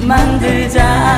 만들자.